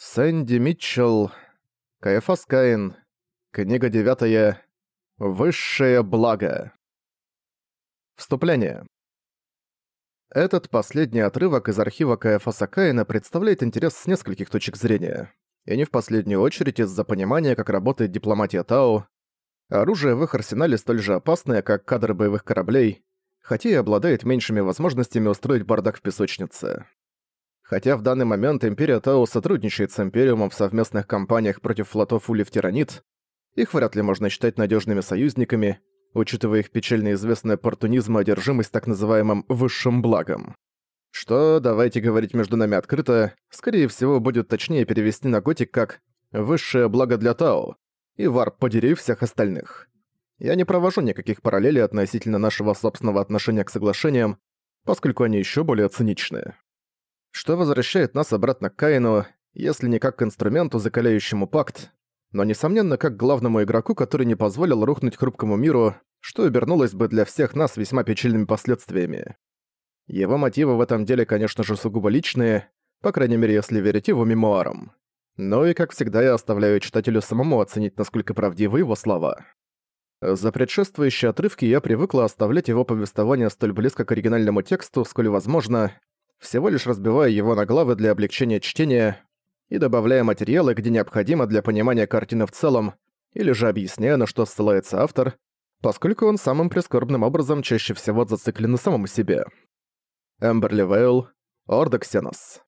Сэнди Митчелл, Каэфас Каин, книга девятая, Высшее благо. Вступление. Этот последний отрывок из архива Каэфаса Каина представляет интерес с нескольких точек зрения, и не в последнюю очередь из-за понимания, как работает дипломатия Тау. Оружие в их арсенале столь же опасное, как кадры боевых кораблей, хотя и обладает меньшими возможностями устроить бардак в песочнице. Хотя в данный момент Империя Тау сотрудничает с Империумом в совместных кампаниях против флотов Ули в Тиранит, их вряд ли можно считать надежными союзниками, учитывая их печально известный оппортунизм и одержимость так называемым «высшим благом». Что, давайте говорить между нами открыто, скорее всего будет точнее перевести на готик как «высшее благо для Тао» и «варп подери всех остальных». Я не провожу никаких параллелей относительно нашего собственного отношения к соглашениям, поскольку они еще более циничные что возвращает нас обратно к Каину, если не как к инструменту, закаляющему пакт, но, несомненно, как главному игроку, который не позволил рухнуть хрупкому миру, что обернулось бы для всех нас весьма печальными последствиями. Его мотивы в этом деле, конечно же, сугубо личные, по крайней мере, если верить его мемуарам. Но и, как всегда, я оставляю читателю самому оценить, насколько правдивы его слова. За предшествующие отрывки я привыкла оставлять его повествование столь близко к оригинальному тексту, сколь возможно, всего лишь разбивая его на главы для облегчения чтения и добавляя материалы, где необходимо для понимания картины в целом, или же объясняя, на что ссылается автор, поскольку он самым прискорбным образом чаще всего зациклен на самом себе. Эмберли Вейл, Ордоксенос.